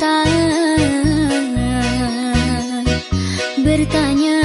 tangan bertanya.